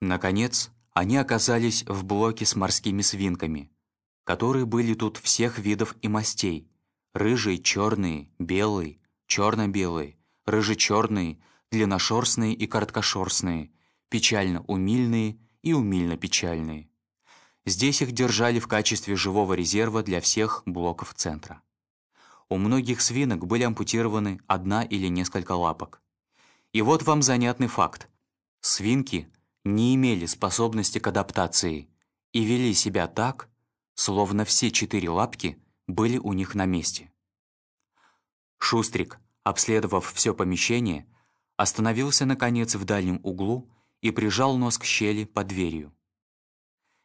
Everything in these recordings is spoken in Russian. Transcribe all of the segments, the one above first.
Наконец, они оказались в блоке с морскими свинками, которые были тут всех видов и мастей. Рыжие, черные, белые, черно-белые, рыже-черные, длинношерстные и короткошерстные, печально-умильные и умильно-печальные. Здесь их держали в качестве живого резерва для всех блоков центра. У многих свинок были ампутированы одна или несколько лапок. И вот вам занятный факт. Свинки не имели способности к адаптации и вели себя так, словно все четыре лапки были у них на месте. Шустрик, обследовав все помещение, остановился, наконец, в дальнем углу и прижал нос к щели под дверью.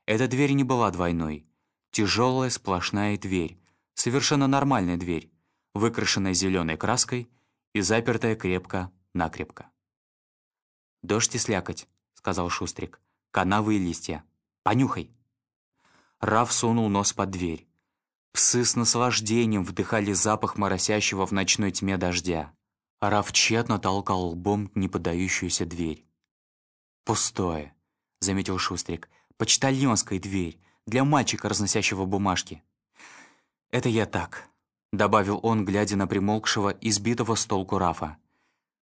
Эта дверь не была двойной. Тяжелая сплошная дверь, совершенно нормальная дверь, выкрашенная зеленой краской и запертая крепко-накрепко. «Дождь и слякоть», — сказал Шустрик. «Канавы и листья. Понюхай». Раф сунул нос под дверь. Псы с наслаждением вдыхали запах моросящего в ночной тьме дождя. Раф тщетно толкал лбом неподдающуюся дверь. «Пустое», — заметил Шустрик. «Почтальонская дверь, для мальчика, разносящего бумажки». «Это я так», — добавил он, глядя на примолкшего, избитого с толку Рафа.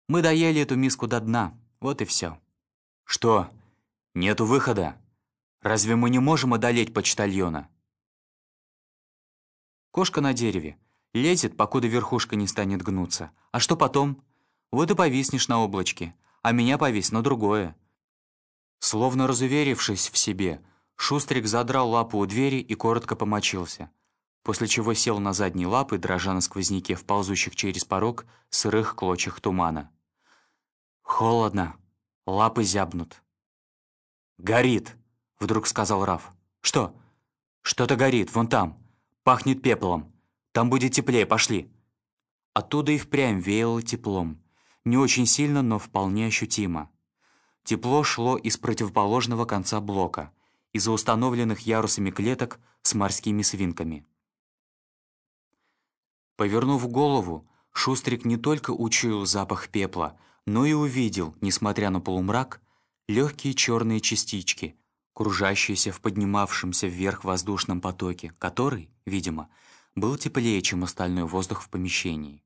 «Мы доели эту миску до дна, вот и все». «Что? Нету выхода? Разве мы не можем одолеть почтальона?» Кошка на дереве. Лезет, покуда верхушка не станет гнуться. А что потом? Вот и повиснешь на облачке. А меня повис на другое. Словно разуверившись в себе, Шустрик задрал лапу у двери и коротко помочился, после чего сел на задние лапы, дрожа на сквозняке в ползущих через порог сырых клочьях тумана. «Холодно. Лапы зябнут». «Горит!» — вдруг сказал Раф. «Что?» «Что-то горит, вон там. Пахнет пеплом. Там будет теплее, пошли». Оттуда и впрямь веяло теплом. Не очень сильно, но вполне ощутимо. Тепло шло из противоположного конца блока, из-за установленных ярусами клеток с морскими свинками. Повернув голову, Шустрик не только учуял запах пепла, но и увидел, несмотря на полумрак, легкие черные частички, кружащиеся в поднимавшемся вверх воздушном потоке, который, видимо, был теплее, чем остальной воздух в помещении.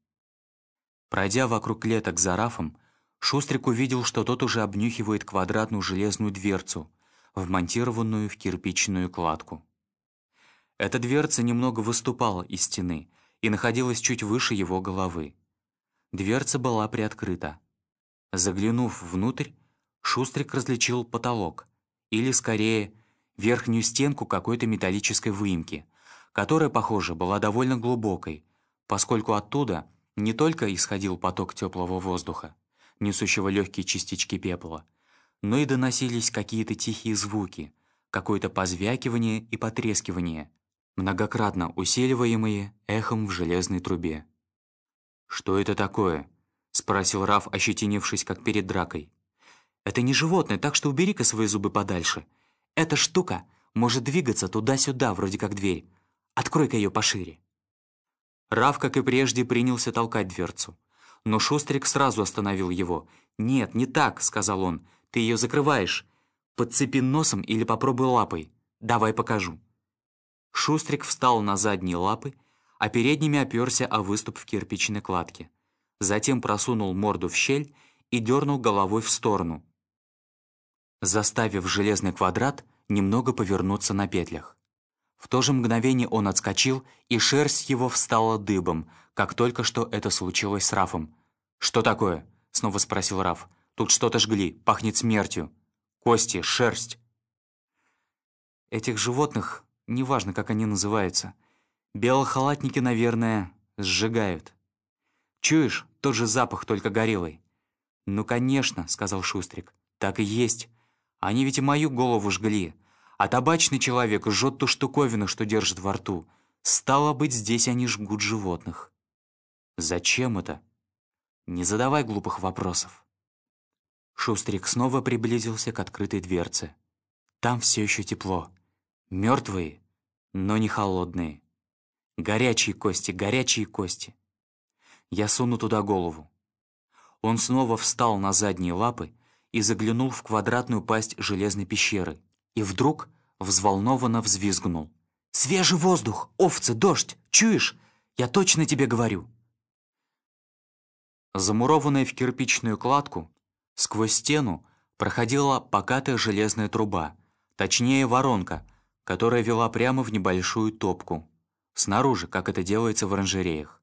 Пройдя вокруг клеток за Рафом, Шустрик увидел, что тот уже обнюхивает квадратную железную дверцу, вмонтированную в кирпичную кладку. Эта дверца немного выступала из стены и находилась чуть выше его головы. Дверца была приоткрыта. Заглянув внутрь, Шустрик различил потолок, или, скорее, верхнюю стенку какой-то металлической выемки, которая, похоже, была довольно глубокой, поскольку оттуда не только исходил поток теплого воздуха, несущего легкие частички пепла, но и доносились какие-то тихие звуки, какое-то позвякивание и потрескивание, многократно усиливаемые эхом в железной трубе. «Что это такое?» — спросил Раф, ощетинившись, как перед дракой. Это не животное, так что убери-ка свои зубы подальше. Эта штука может двигаться туда-сюда, вроде как дверь. Открой-ка ее пошире». Раф, как и прежде, принялся толкать дверцу. Но Шустрик сразу остановил его. «Нет, не так», — сказал он. «Ты ее закрываешь. Подцепи носом или попробуй лапой. Давай покажу». Шустрик встал на задние лапы, а передними оперся о выступ в кирпичной кладке. Затем просунул морду в щель и дернул головой в сторону, заставив железный квадрат немного повернуться на петлях. В то же мгновение он отскочил, и шерсть его встала дыбом, как только что это случилось с Рафом. «Что такое?» — снова спросил Раф. «Тут что-то жгли, пахнет смертью. Кости, шерсть». Этих животных, неважно, как они называются, белохалатники, наверное, сжигают. Чуешь, тот же запах, только горелый. «Ну, конечно», — сказал Шустрик, — «так и есть. Они ведь и мою голову жгли. А табачный человек жжет ту штуковину, что держит во рту. Стало быть, здесь они жгут животных. Зачем это? Не задавай глупых вопросов. Шустрик снова приблизился к открытой дверце. Там все еще тепло. Мертвые, но не холодные. Горячие кости, горячие кости. Я суну туда голову. Он снова встал на задние лапы и заглянул в квадратную пасть железной пещеры. И вдруг взволнованно взвизгнул. «Свежий воздух! Овцы, дождь! Чуешь? Я точно тебе говорю!» Замурованная в кирпичную кладку, сквозь стену проходила покатая железная труба, точнее воронка, которая вела прямо в небольшую топку, снаружи, как это делается в оранжереях.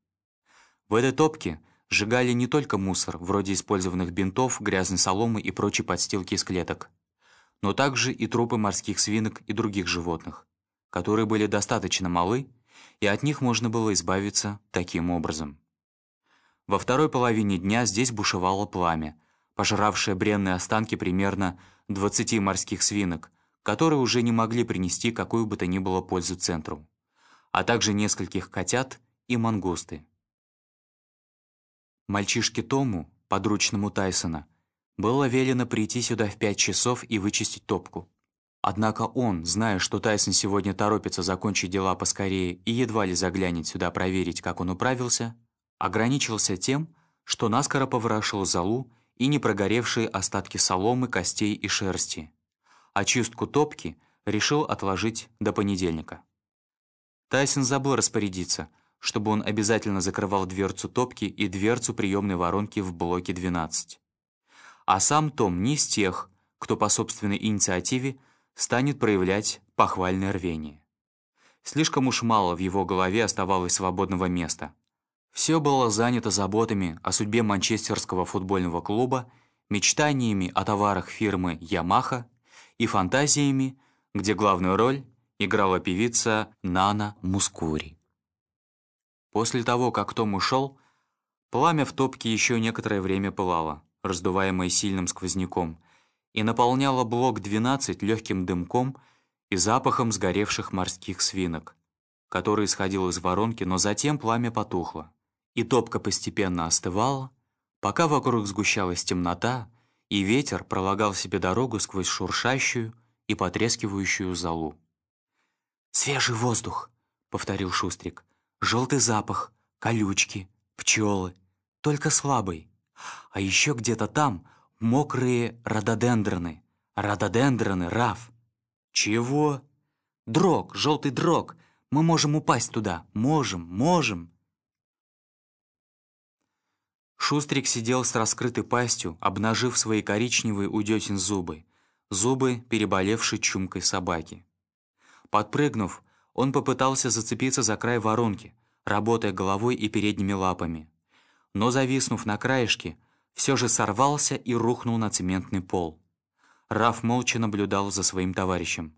В этой топке сжигали не только мусор, вроде использованных бинтов, грязной соломы и прочей подстилки из клеток, но также и трупы морских свинок и других животных, которые были достаточно малы, и от них можно было избавиться таким образом. Во второй половине дня здесь бушевало пламя, пожравшее бренные останки примерно 20 морских свинок, которые уже не могли принести какую бы то ни было пользу центру, а также нескольких котят и мангусты. Мальчишке Тому, подручному Тайсона, было велено прийти сюда в пять часов и вычистить топку. Однако он, зная, что Тайсон сегодня торопится закончить дела поскорее и едва ли заглянет сюда проверить, как он управился, ограничился тем, что наскоро поворошил залу и не прогоревшие остатки соломы, костей и шерсти. Очистку топки решил отложить до понедельника. Тайсон забыл распорядиться, чтобы он обязательно закрывал дверцу топки и дверцу приемной воронки в блоке 12. А сам Том не из тех, кто по собственной инициативе станет проявлять похвальное рвение. Слишком уж мало в его голове оставалось свободного места — все было занято заботами о судьбе манчестерского футбольного клуба, мечтаниями о товарах фирмы «Ямаха» и фантазиями, где главную роль играла певица Нана Мускури. После того, как Том ушел, пламя в топке еще некоторое время пылало, раздуваемое сильным сквозняком, и наполняло блок 12 легким дымком и запахом сгоревших морских свинок, который исходил из воронки, но затем пламя потухло и топка постепенно остывала, пока вокруг сгущалась темнота, и ветер пролагал себе дорогу сквозь шуршащую и потрескивающую залу. «Свежий воздух!» — повторил Шустрик. «Желтый запах, колючки, пчелы, только слабый. А еще где-то там мокрые рододендроны. Рододендроны, Раф!» «Чего?» «Дрог, желтый дрог. Мы можем упасть туда. Можем, можем!» Шустрик сидел с раскрытой пастью, обнажив свои коричневые у десен зубы, зубы, переболевшей чумкой собаки. Подпрыгнув, он попытался зацепиться за край воронки, работая головой и передними лапами. Но, зависнув на краешке, все же сорвался и рухнул на цементный пол. Раф молча наблюдал за своим товарищем.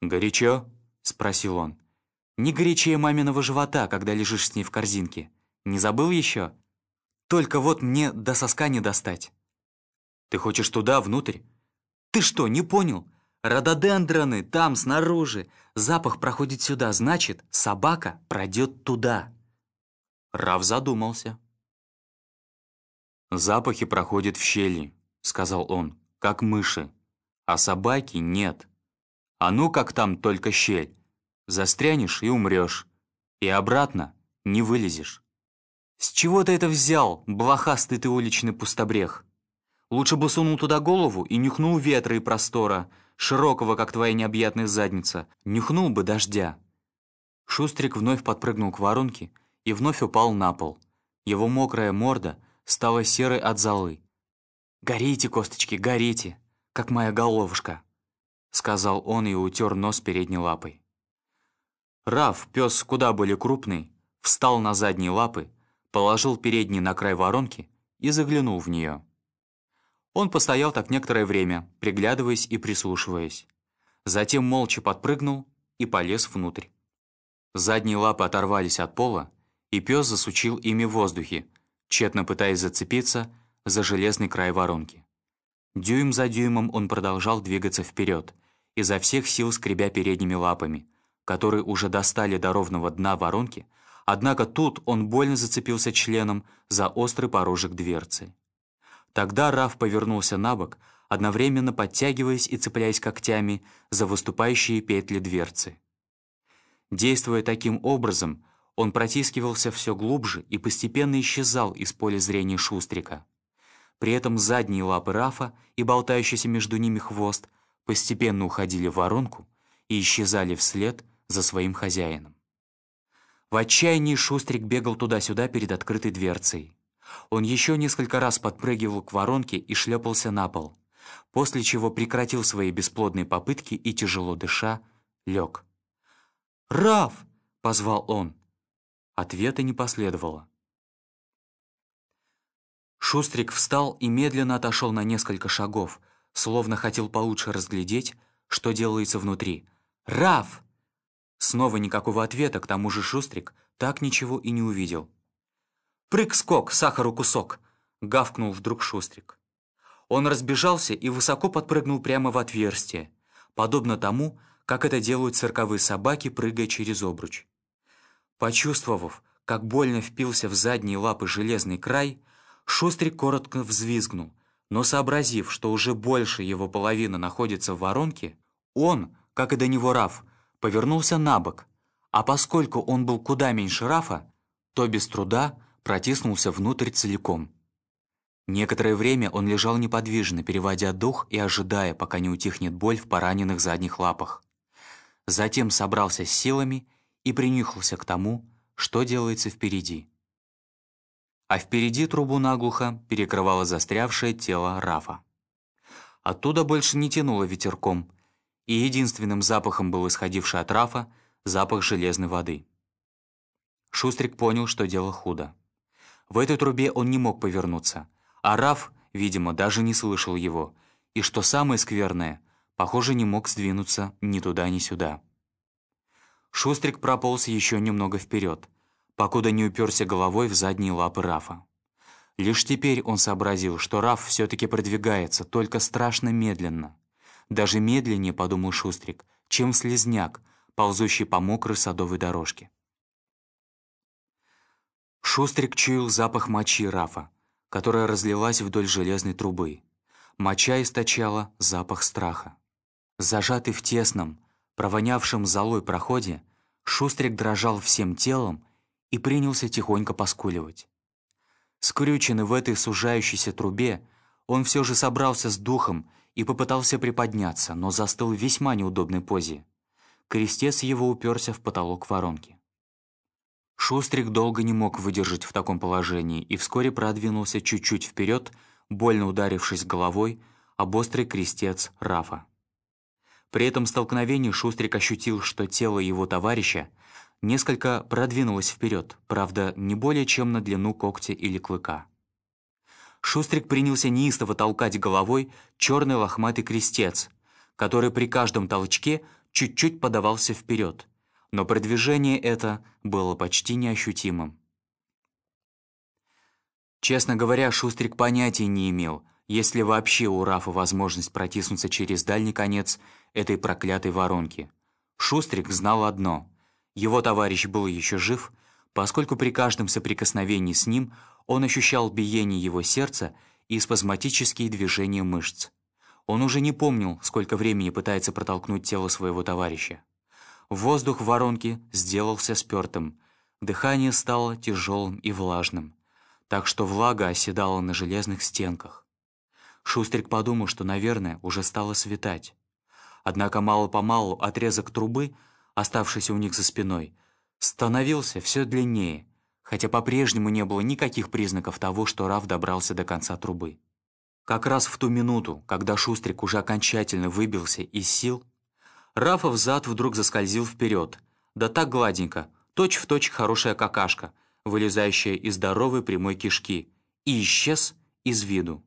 «Горячо?» — спросил он. «Не горячее маминого живота, когда лежишь с ней в корзинке. Не забыл еще?» Только вот мне до соска не достать». «Ты хочешь туда, внутрь?» «Ты что, не понял? Рододендроны там, снаружи. Запах проходит сюда, значит, собака пройдет туда». Рав задумался. «Запахи проходят в щели», — сказал он, — «как мыши. А собаки нет. А ну как там только щель. Застрянешь и умрешь. И обратно не вылезешь». «С чего ты это взял, блохастый ты уличный пустобрех? Лучше бы сунул туда голову и нюхнул ветра и простора, широкого, как твоя необъятная задница, нюхнул бы дождя». Шустрик вновь подпрыгнул к воронке и вновь упал на пол. Его мокрая морда стала серой от золы. «Горите, косточки, горите, как моя головушка», — сказал он и утер нос передней лапой. Раф, пес куда более крупный, встал на задние лапы положил передний на край воронки и заглянул в нее. Он постоял так некоторое время, приглядываясь и прислушиваясь. Затем молча подпрыгнул и полез внутрь. Задние лапы оторвались от пола, и пес засучил ими в воздухе, тщетно пытаясь зацепиться за железный край воронки. Дюйм за дюймом он продолжал двигаться вперед, изо всех сил скребя передними лапами, которые уже достали до ровного дна воронки, Однако тут он больно зацепился членом за острый порожек дверцы. Тогда Раф повернулся на бок, одновременно подтягиваясь и цепляясь когтями за выступающие петли дверцы. Действуя таким образом, он протискивался все глубже и постепенно исчезал из поля зрения Шустрика. При этом задние лапы Рафа и болтающийся между ними хвост постепенно уходили в воронку и исчезали вслед за своим хозяином. В отчаянии Шустрик бегал туда-сюда перед открытой дверцей. Он еще несколько раз подпрыгивал к воронке и шлепался на пол, после чего прекратил свои бесплодные попытки и, тяжело дыша, лег. «Раф!» — позвал он. Ответа не последовало. Шустрик встал и медленно отошел на несколько шагов, словно хотел получше разглядеть, что делается внутри. «Раф!» Снова никакого ответа, к тому же Шустрик так ничего и не увидел. «Прыг-скок, сахару кусок!» — гавкнул вдруг Шустрик. Он разбежался и высоко подпрыгнул прямо в отверстие, подобно тому, как это делают цирковые собаки, прыгая через обруч. Почувствовав, как больно впился в задние лапы железный край, Шустрик коротко взвизгнул, но сообразив, что уже больше его половины находится в воронке, он, как и до него Раф, повернулся на бок, а поскольку он был куда меньше Рафа, то без труда протиснулся внутрь целиком. Некоторое время он лежал неподвижно, переводя дух и ожидая, пока не утихнет боль в пораненных задних лапах. Затем собрался с силами и принюхался к тому, что делается впереди. А впереди трубу наглухо перекрывало застрявшее тело Рафа. Оттуда больше не тянуло ветерком, и единственным запахом был исходивший от Рафа запах железной воды. Шустрик понял, что дело худо. В этой трубе он не мог повернуться, а Раф, видимо, даже не слышал его, и, что самое скверное, похоже, не мог сдвинуться ни туда, ни сюда. Шустрик прополз еще немного вперед, покуда не уперся головой в задние лапы Рафа. Лишь теперь он сообразил, что Раф все-таки продвигается, только страшно медленно. Даже медленнее, подумал Шустрик, чем слезняк, ползущий по мокрой садовой дорожке. Шустрик чуял запах мочи Рафа, которая разлилась вдоль железной трубы. Моча источала запах страха. Зажатый в тесном, провонявшем золой проходе, Шустрик дрожал всем телом и принялся тихонько поскуливать. Скрюченный в этой сужающейся трубе, он все же собрался с духом и попытался приподняться, но застыл в весьма неудобной позе. Крестец его уперся в потолок воронки. Шустрик долго не мог выдержать в таком положении и вскоре продвинулся чуть-чуть вперед, больно ударившись головой об острый крестец Рафа. При этом столкновении Шустрик ощутил, что тело его товарища несколько продвинулось вперед, правда, не более чем на длину когтя или клыка. Шустрик принялся неистово толкать головой черный лохматый крестец, который при каждом толчке чуть-чуть подавался вперед, но продвижение это было почти неощутимым. Честно говоря, Шустрик понятия не имел, есть ли вообще у Рафа возможность протиснуться через дальний конец этой проклятой воронки. Шустрик знал одно — его товарищ был еще жив, поскольку при каждом соприкосновении с ним он ощущал биение его сердца и спазматические движения мышц. Он уже не помнил, сколько времени пытается протолкнуть тело своего товарища. Воздух в воронке сделался спертым, дыхание стало тяжелым и влажным, так что влага оседала на железных стенках. Шустрик подумал, что, наверное, уже стало светать. Однако мало-помалу отрезок трубы, оставшийся у них за спиной, становился все длиннее, хотя по-прежнему не было никаких признаков того, что Раф добрался до конца трубы. Как раз в ту минуту, когда Шустрик уже окончательно выбился из сил, Рафов зад вдруг заскользил вперед, да так гладенько, точь-в-точь точь хорошая какашка, вылезающая из здоровой прямой кишки, и исчез из виду.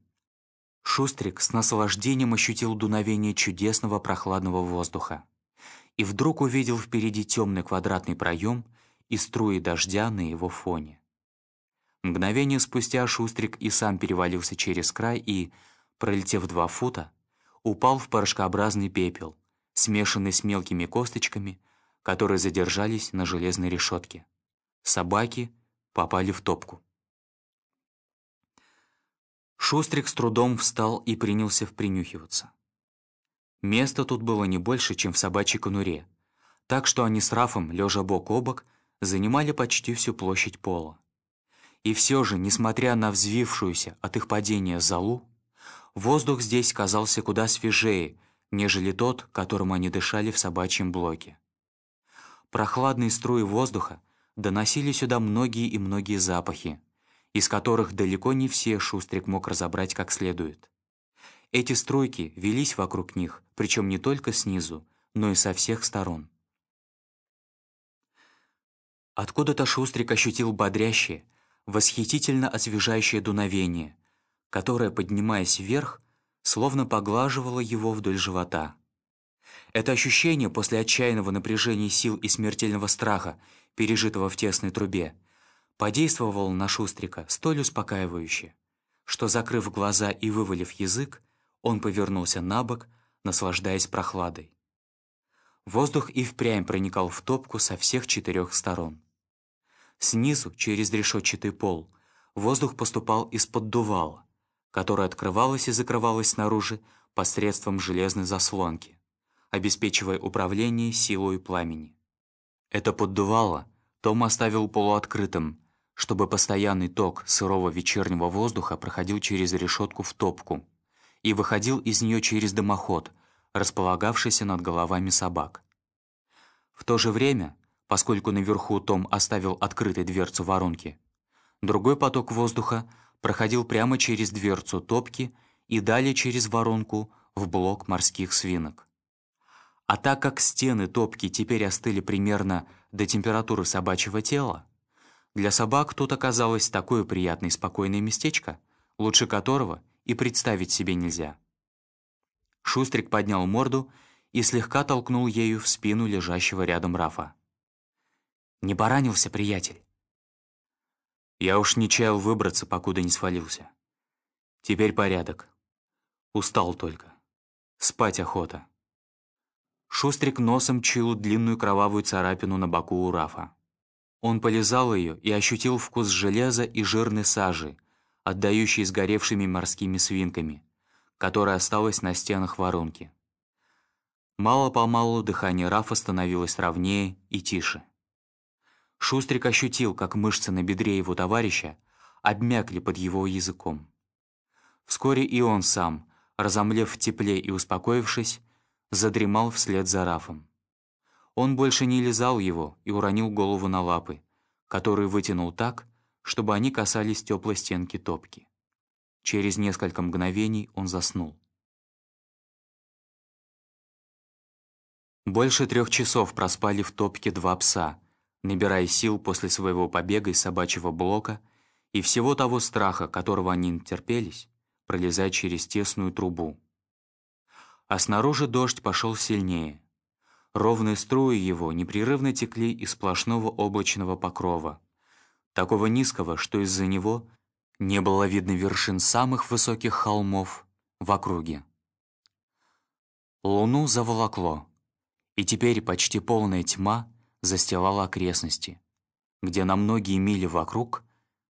Шустрик с наслаждением ощутил дуновение чудесного прохладного воздуха и вдруг увидел впереди темный квадратный проем и струи дождя на его фоне. Мгновение спустя Шустрик и сам перевалился через край и, пролетев два фута, упал в порошкообразный пепел, смешанный с мелкими косточками, которые задержались на железной решетке. Собаки попали в топку. Шустрик с трудом встал и принялся впринюхиваться. Места тут было не больше, чем в собачьей конуре, так что они с Рафом, лежа бок о бок, занимали почти всю площадь пола. И все же, несмотря на взвившуюся от их падения залу, воздух здесь казался куда свежее, нежели тот, которым они дышали в собачьем блоке. Прохладные струи воздуха доносили сюда многие и многие запахи, из которых далеко не все Шустрик мог разобрать как следует. Эти струйки велись вокруг них, причем не только снизу, но и со всех сторон. Откуда-то Шустрик ощутил бодрящее, восхитительно освежающее дуновение, которое, поднимаясь вверх, словно поглаживало его вдоль живота. Это ощущение после отчаянного напряжения сил и смертельного страха, пережитого в тесной трубе, подействовало на Шустрика столь успокаивающе, что, закрыв глаза и вывалив язык, он повернулся на бок, наслаждаясь прохладой. Воздух и впрямь проникал в топку со всех четырех сторон. Снизу, через решетчатый пол, воздух поступал из-под которое открывалось и закрывалось снаружи посредством железной заслонки, обеспечивая управление силой пламени. Это поддувало Том оставил полуоткрытым, чтобы постоянный ток сырого вечернего воздуха проходил через решетку в топку и выходил из нее через дымоход, располагавшийся над головами собак. В то же время, поскольку наверху Том оставил открытой дверцу воронки, другой поток воздуха проходил прямо через дверцу топки и далее через воронку в блок морских свинок. А так как стены топки теперь остыли примерно до температуры собачьего тела, для собак тут оказалось такое приятное и спокойное местечко, лучше которого и представить себе нельзя. Шустрик поднял морду и слегка толкнул ею в спину лежащего рядом Рафа. «Не поранился, приятель?» Я уж не чаял выбраться, покуда не свалился. Теперь порядок. Устал только. Спать охота. Шустрик носом чуял длинную кровавую царапину на боку у Рафа. Он полизал ее и ощутил вкус железа и жирной сажи, отдающей сгоревшими морскими свинками, которая осталась на стенах воронки. Мало-помалу дыхание Рафа становилось ровнее и тише. Шустрик ощутил, как мышцы на бедре его товарища обмякли под его языком. Вскоре и он сам, разомлев в тепле и успокоившись, задремал вслед за Рафом. Он больше не лизал его и уронил голову на лапы, которые вытянул так, чтобы они касались теплой стенки топки. Через несколько мгновений он заснул. Больше трех часов проспали в топке два пса — набирая сил после своего побега из собачьего блока и всего того страха, которого они натерпелись, пролезать через тесную трубу. А снаружи дождь пошел сильнее. Ровные струи его непрерывно текли из сплошного облачного покрова, такого низкого, что из-за него не было видно вершин самых высоких холмов в округе. Луну заволокло, и теперь почти полная тьма застилала окрестности, где на многие мили вокруг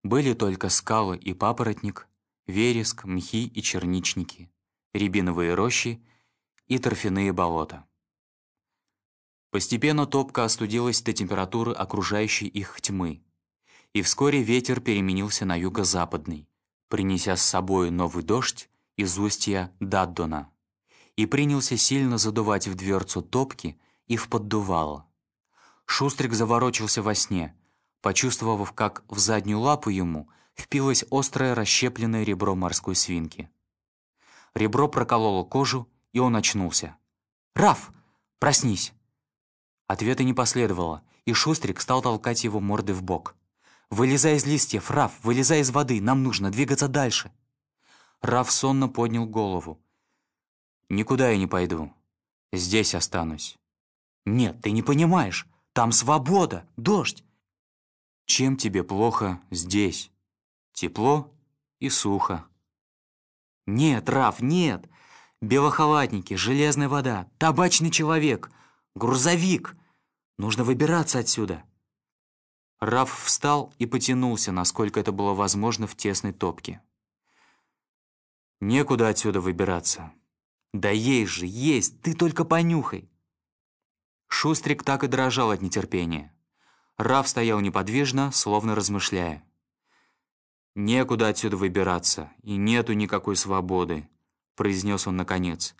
были только скалы и папоротник, вереск, мхи и черничники, рябиновые рощи и торфяные болота. Постепенно топка остудилась до температуры окружающей их тьмы, и вскоре ветер переменился на юго-западный, принеся с собой новый дождь из устья Даддона, и принялся сильно задувать в дверцу топки и в поддувало. Шустрик заворочился во сне, почувствовав, как в заднюю лапу ему впилось острое расщепленное ребро морской свинки. Ребро прокололо кожу, и он очнулся. «Раф, проснись!» Ответа не последовало, и Шустрик стал толкать его мордой в бок. «Вылезай из листьев, Раф, вылезай из воды, нам нужно двигаться дальше!» Раф сонно поднял голову. «Никуда я не пойду. Здесь останусь». «Нет, ты не понимаешь. Там свобода, дождь. Чем тебе плохо здесь? Тепло и сухо. Нет, Раф, нет. Белохалатники, железная вода, табачный человек, грузовик. Нужно выбираться отсюда. Раф встал и потянулся, насколько это было возможно в тесной топке. Некуда отсюда выбираться. Да есть же, есть, ты только понюхай. Шустрик так и дрожал от нетерпения. Раф стоял неподвижно, словно размышляя. «Некуда отсюда выбираться, и нету никакой свободы», — произнес он наконец.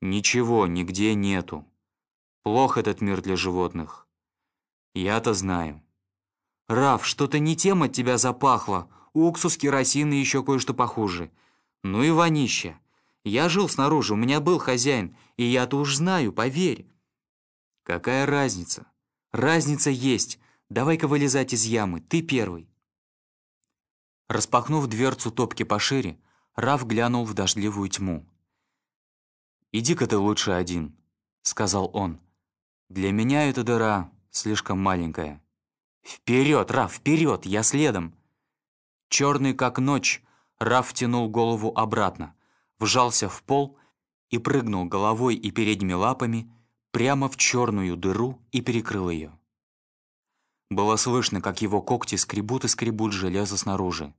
«Ничего, нигде нету. Плох этот мир для животных. Я-то знаю». «Раф, что-то не тем от тебя запахло. Уксус, керосин и еще кое-что похуже. Ну и вонище. Я жил снаружи, у меня был хозяин, и я-то уж знаю, поверь». «Какая разница? Разница есть. Давай-ка вылезать из ямы, ты первый». Распахнув дверцу топки пошире, Раф глянул в дождливую тьму. «Иди-ка ты лучше один», — сказал он. «Для меня эта дыра слишком маленькая». «Вперед, Раф, вперед! Я следом!» Черный как ночь, Раф тянул голову обратно, вжался в пол и прыгнул головой и передними лапами прямо в черную дыру и перекрыл ее. Было слышно, как его когти скребут и скребут железо снаружи.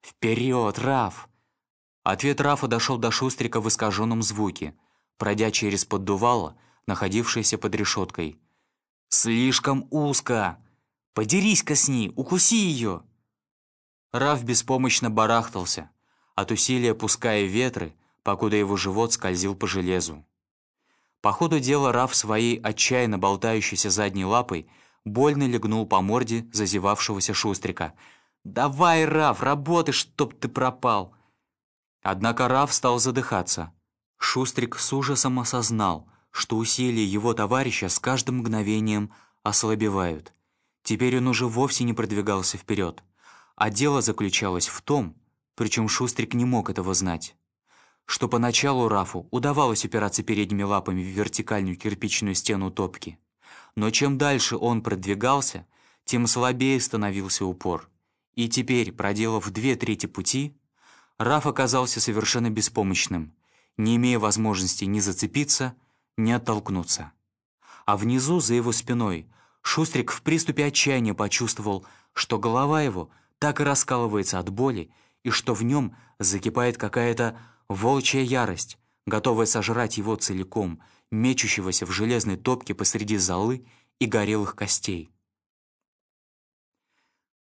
«Вперед, Раф!» Ответ Рафа дошел до Шустрика в искаженном звуке, пройдя через поддувало, находившееся под решеткой. «Слишком узко! Подерись-ка с ней, укуси ее!» Раф беспомощно барахтался, от усилия пуская ветры, покуда его живот скользил по железу. По ходу дела Раф своей отчаянно болтающейся задней лапой больно легнул по морде зазевавшегося Шустрика. «Давай, Раф, работай, чтоб ты пропал!» Однако Раф стал задыхаться. Шустрик с ужасом осознал, что усилия его товарища с каждым мгновением ослабевают. Теперь он уже вовсе не продвигался вперед. А дело заключалось в том, причем Шустрик не мог этого знать, что поначалу Рафу удавалось упираться передними лапами в вертикальную кирпичную стену топки. Но чем дальше он продвигался, тем слабее становился упор. И теперь, проделав две трети пути, Раф оказался совершенно беспомощным, не имея возможности ни зацепиться, ни оттолкнуться. А внизу, за его спиной, Шустрик в приступе отчаяния почувствовал, что голова его так и раскалывается от боли, и что в нем закипает какая-то волчья ярость, готовая сожрать его целиком, мечущегося в железной топке посреди золы и горелых костей.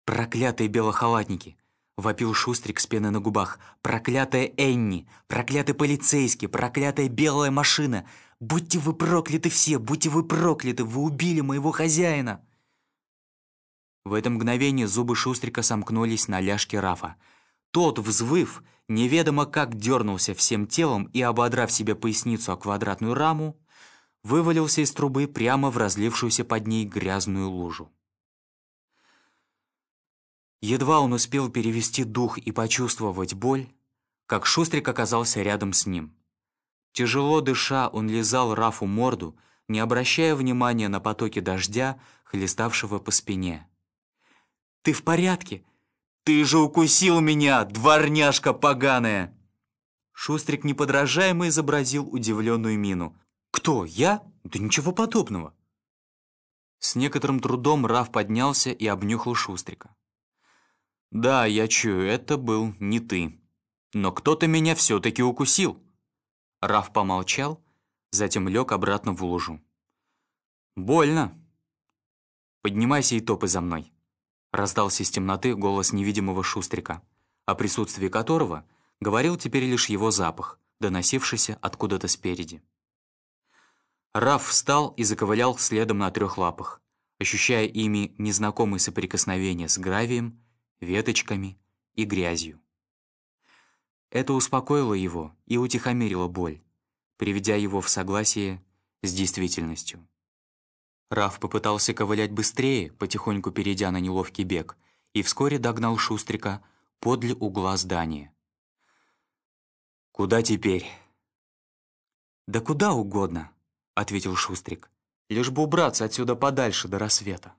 «Проклятые белохалатники!» — вопил Шустрик с пеной на губах. «Проклятая Энни! Проклятый полицейский! Проклятая белая машина! Будьте вы прокляты все! Будьте вы прокляты! Вы убили моего хозяина!» В это мгновение зубы Шустрика сомкнулись на ляжке Рафа. Тот, взвыв, неведомо как дернулся всем телом и, ободрав себе поясницу о квадратную раму, вывалился из трубы прямо в разлившуюся под ней грязную лужу. Едва он успел перевести дух и почувствовать боль, как Шустрик оказался рядом с ним. Тяжело дыша, он лизал Рафу морду, не обращая внимания на потоки дождя, хлеставшего по спине. «Ты в порядке?» «Ты же укусил меня, дворняжка поганая!» Шустрик неподражаемо изобразил удивленную мину. «Кто, я? Да ничего подобного!» С некоторым трудом Раф поднялся и обнюхал Шустрика. «Да, я чую, это был не ты. Но кто-то меня все-таки укусил!» Раф помолчал, затем лег обратно в лужу. «Больно. Поднимайся и топай за мной». Раздался из темноты голос невидимого шустрика, о присутствии которого говорил теперь лишь его запах, доносившийся откуда-то спереди. Раф встал и заковылял следом на трех лапах, ощущая ими незнакомые соприкосновения с гравием, веточками и грязью. Это успокоило его и утихомирило боль, приведя его в согласие с действительностью. Раф попытался ковылять быстрее, потихоньку перейдя на неловкий бег, и вскоре догнал Шустрика подле угла здания. «Куда теперь?» «Да куда угодно», — ответил Шустрик, «лишь бы убраться отсюда подальше до рассвета».